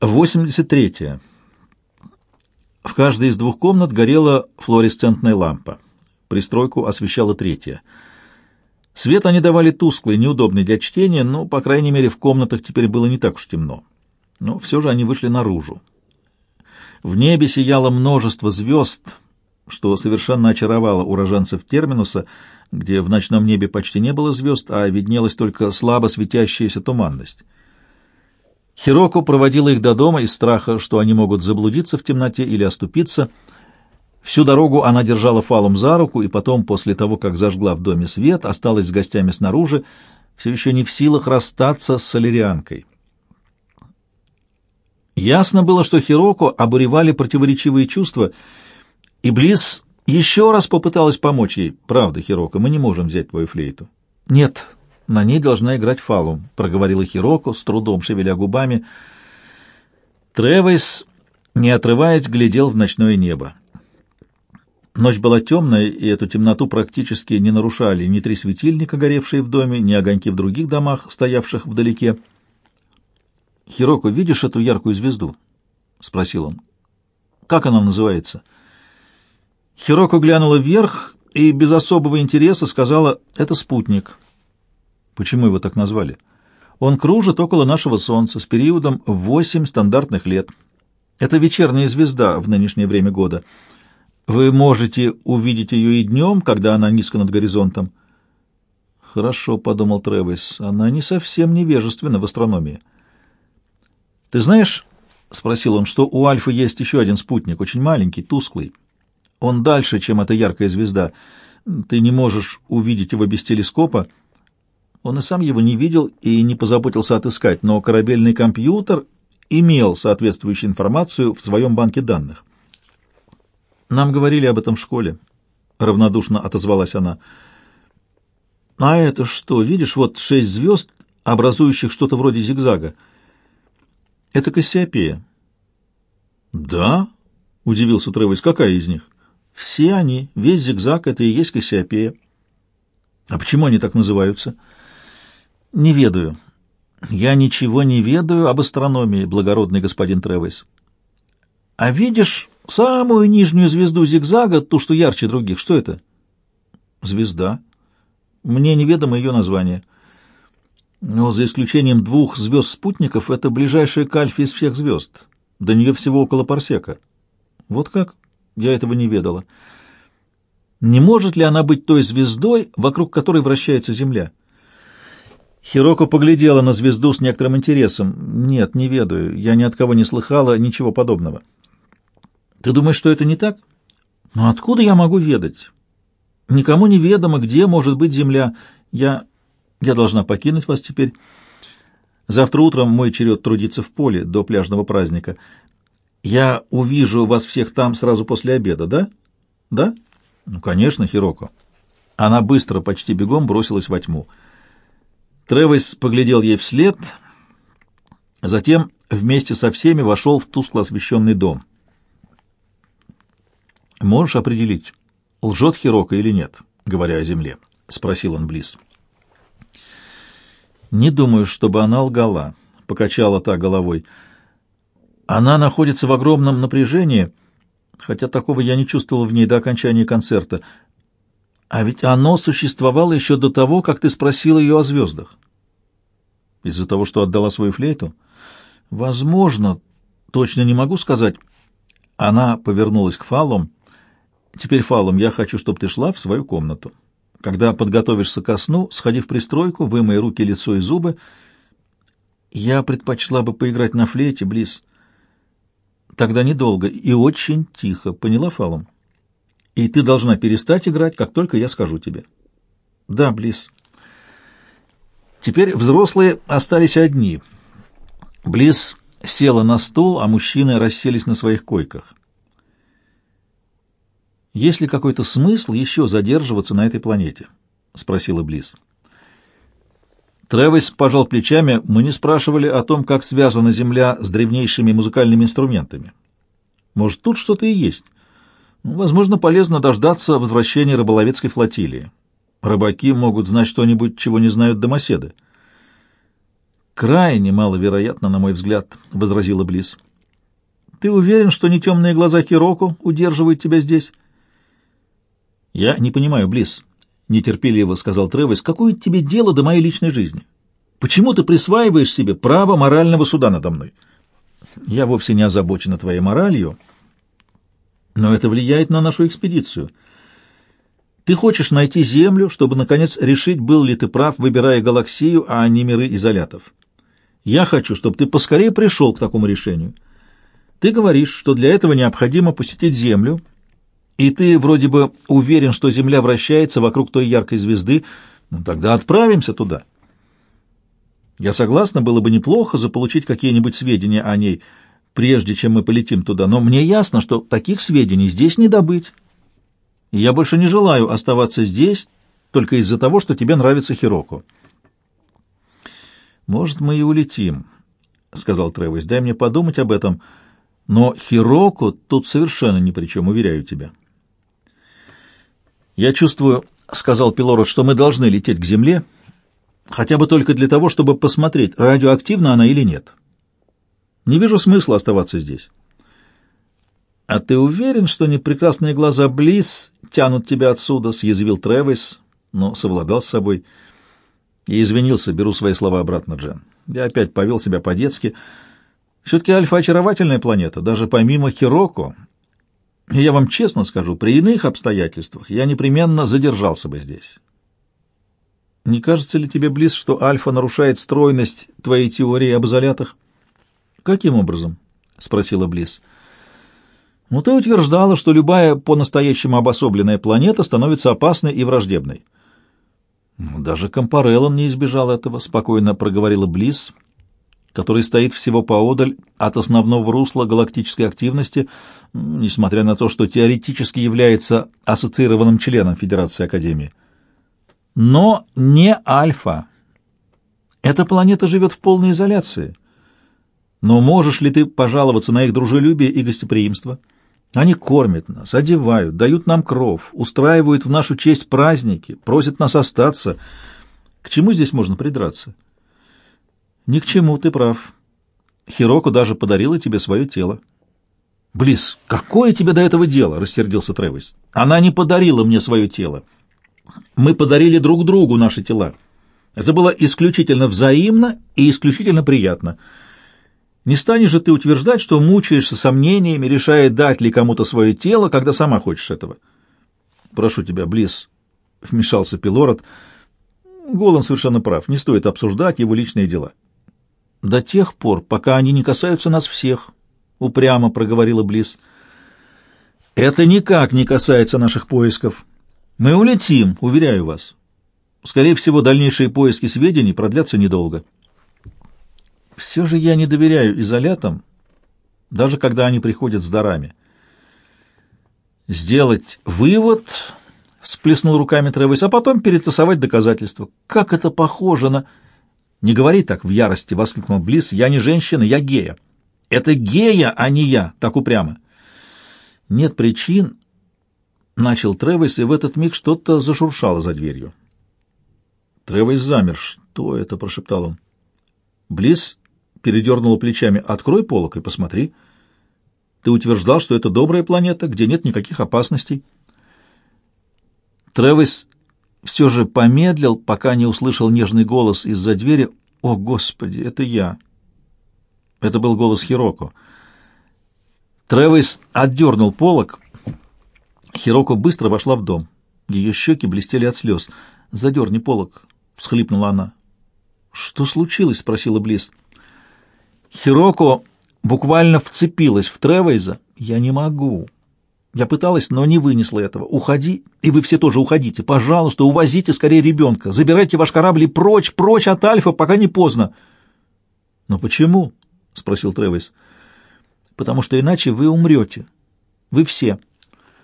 83. -е. В каждой из двух комнат горела флуоресцентная лампа. Пристройку освещала третья. Свет они давали тусклый, неудобный для чтения, но, по крайней мере, в комнатах теперь было не так уж темно. Но все же они вышли наружу. В небе сияло множество звезд, что совершенно очаровало уроженцев Терминуса, где в ночном небе почти не было звезд, а виднелась только слабо светящаяся туманность. Хироко проводила их до дома из страха, что они могут заблудиться в темноте или оступиться. Всю дорогу она держала Фалум за руку, и потом, после того, как зажгла в доме свет, осталась с гостями снаружи, все еще не в силах расстаться с солярианкой. Ясно было, что Хироко обуревали противоречивые чувства, и Близ еще раз попыталась помочь ей. «Правда, Хироко, мы не можем взять твою флейту». «Нет, на ней должна играть Фалум», — проговорила Хироко, с трудом шевеля губами. Тревис, не отрываясь, глядел в ночное небо. Ночь была темная, и эту темноту практически не нарушали ни три светильника, горевшие в доме, ни огоньки в других домах, стоявших вдалеке. «Хироко, видишь эту яркую звезду?» — спросил он. «Как она называется?» Хироко глянула вверх и без особого интереса сказала «это спутник». Почему его так назвали? Он кружит около нашего Солнца с периодом в восемь стандартных лет. Это вечерняя звезда в нынешнее время года. Вы можете увидеть ее и днем, когда она низко над горизонтом. Хорошо, — подумал Тревис, — она не совсем невежественна в астрономии. Ты знаешь, — спросил он, — что у Альфы есть еще один спутник, очень маленький, тусклый. Он дальше, чем эта яркая звезда. Ты не можешь увидеть его без телескопа, — он и сам его не видел и не позаботился отыскать, но корабельный компьютер имел соответствующую информацию в своем банке данных. «Нам говорили об этом в школе», — равнодушно отозвалась она. «А это что? Видишь, вот шесть звезд, образующих что-то вроде зигзага. Это Кассиопея». «Да?» — удивился Тревес. «Какая из них?» «Все они. Весь зигзаг — это и есть Кассиопея». «А почему они так называются?» Не ведаю. Я ничего не ведаю об астрономии, благородный господин Тревес. А видишь самую нижнюю звезду зигзага, ту, что ярче других, что это? Звезда. Мне неведомо ее название. Но за исключением двух звезд-спутников, это ближайшая к Альфе из всех звезд. До нее всего около парсека. Вот как? Я этого не ведала. Не может ли она быть той звездой, вокруг которой вращается Земля? — Хироко поглядела на звезду с некоторым интересом. «Нет, не ведаю. Я ни от кого не слыхала ничего подобного». «Ты думаешь, что это не так?» «Но откуда я могу ведать? Никому не ведомо, где может быть Земля. Я... я должна покинуть вас теперь. Завтра утром мой черед трудиться в поле до пляжного праздника. Я увижу вас всех там сразу после обеда, да? Да? Ну, конечно, Хироко». Она быстро, почти бегом бросилась во тьму. Тревис поглядел ей вслед, затем вместе со всеми вошел в тускло освещенный дом. «Можешь определить, лжет Хирока или нет, говоря о земле?» — спросил он Близ. «Не думаю, чтобы она лгала», — покачала та головой. «Она находится в огромном напряжении, хотя такого я не чувствовал в ней до окончания концерта. А ведь оно существовало еще до того, как ты спросил ее о звездах. Из-за того, что отдала свою флейту? Возможно, точно не могу сказать. Она повернулась к Фаллум. Теперь, Фаллум, я хочу, чтобы ты шла в свою комнату. Когда подготовишься ко сну, сходи в пристройку, вымой руки, лицо и зубы. Я предпочла бы поиграть на флейте, Близ. Тогда недолго и очень тихо, поняла, Фаллум? И ты должна перестать играть, как только я скажу тебе. Да, Близ. Теперь взрослые остались одни. Близ села на стул, а мужчины расселись на своих койках. «Есть ли какой-то смысл еще задерживаться на этой планете?» — спросила Близ. Тревис пожал плечами. «Мы не спрашивали о том, как связана Земля с древнейшими музыкальными инструментами. Может, тут что-то и есть. Возможно, полезно дождаться возвращения рыболовецкой флотилии. Рыбаки могут знать что-нибудь, чего не знают домоседы. «Крайне маловероятно, на мой взгляд», — возразила Близ. «Ты уверен, что не темные глаза Хироку удерживают тебя здесь?» «Я не понимаю, Близ», — нетерпеливо сказал Тревис, — «какое тебе дело до моей личной жизни? Почему ты присваиваешь себе право морального суда надо мной?» «Я вовсе не озабочена твоей моралью, но это влияет на нашу экспедицию». Ты хочешь найти Землю, чтобы, наконец, решить, был ли ты прав, выбирая галаксию, а не миры изолятов. Я хочу, чтобы ты поскорее пришел к такому решению. Ты говоришь, что для этого необходимо посетить Землю, и ты вроде бы уверен, что Земля вращается вокруг той яркой звезды, ну тогда отправимся туда. Я согласна, было бы неплохо заполучить какие-нибудь сведения о ней, прежде чем мы полетим туда, но мне ясно, что таких сведений здесь не добыть я больше не желаю оставаться здесь только из-за того, что тебе нравится Хироко. «Может, мы и улетим», — сказал Тревис. «Дай мне подумать об этом. Но Хироко тут совершенно ни при чем, уверяю тебя». «Я чувствую», — сказал Пилород, — «что мы должны лететь к Земле, хотя бы только для того, чтобы посмотреть, радиоактивна она или нет. Не вижу смысла оставаться здесь». «А ты уверен, что не прекрасные глаза Близ тянут тебя отсюда?» — съязвил Тревис, но совладал с собой и извинился, беру свои слова обратно, Джен. Я опять повел себя по-детски. Все-таки Альфа — очаровательная планета, даже помимо Хироко. И я вам честно скажу, при иных обстоятельствах я непременно задержался бы здесь. Не кажется ли тебе, Близ, что Альфа нарушает стройность твоей теории об изолятах? Каким образом? — спросила Близ. — но ты утверждала, что любая по-настоящему обособленная планета становится опасной и враждебной. Ну, даже Компареллон не избежал этого, спокойно проговорила Близ, который стоит всего поодаль от основного русла галактической активности, несмотря на то, что теоретически является ассоциированным членом Федерации Академии. Но не Альфа. Эта планета живет в полной изоляции. Но можешь ли ты пожаловаться на их дружелюбие и гостеприимство? — они кормят нас, одевают, дают нам кров, устраивают в нашу честь праздники, просят нас остаться. К чему здесь можно придраться? Ни к чему, ты прав. Хироко даже подарила тебе свое тело. Близ, какое тебе до этого дело? рассердился Тревис. Она не подарила мне свое тело. Мы подарили друг другу наши тела. Это было исключительно взаимно и исключительно приятно. Не станешь же ты утверждать, что мучаешься сомнениями, решая, дать ли кому-то свое тело, когда сама хочешь этого. Прошу тебя, Близ, — вмешался Пилород. Голан совершенно прав, не стоит обсуждать его личные дела. До тех пор, пока они не касаются нас всех, — упрямо проговорила Близ. Это никак не касается наших поисков. Мы улетим, уверяю вас. Скорее всего, дальнейшие поиски сведений продлятся недолго. Все же я не доверяю изолятам, даже когда они приходят с дарами. Сделать вывод, всплеснул руками Тревис, а потом перетасовать доказательства. Как это похоже на... Не говори так в ярости, воскликнул Близ. Я не женщина, я гея. Это гея, а не я, так упрямо. Нет причин, начал Тревис, и в этот миг что-то зашуршало за дверью. Тревис замер. Что это? прошептал он. Близ передернула плечами. «Открой полок и посмотри. Ты утверждал, что это добрая планета, где нет никаких опасностей». Тревис все же помедлил, пока не услышал нежный голос из-за двери. «О, Господи, это я!» Это был голос Хироко. Тревис отдернул полок. Хироко быстро вошла в дом. Ее щеки блестели от слез. «Задерни полок», — всхлипнула она. «Что случилось?» — спросила Близ. Хироко буквально вцепилась в Тревейза. «Я не могу». Я пыталась, но не вынесла этого. «Уходи, и вы все тоже уходите. Пожалуйста, увозите скорее ребенка. Забирайте ваш корабль прочь, прочь от Альфа, пока не поздно». «Но почему?» — спросил Тревейз. «Потому что иначе вы умрете. Вы все».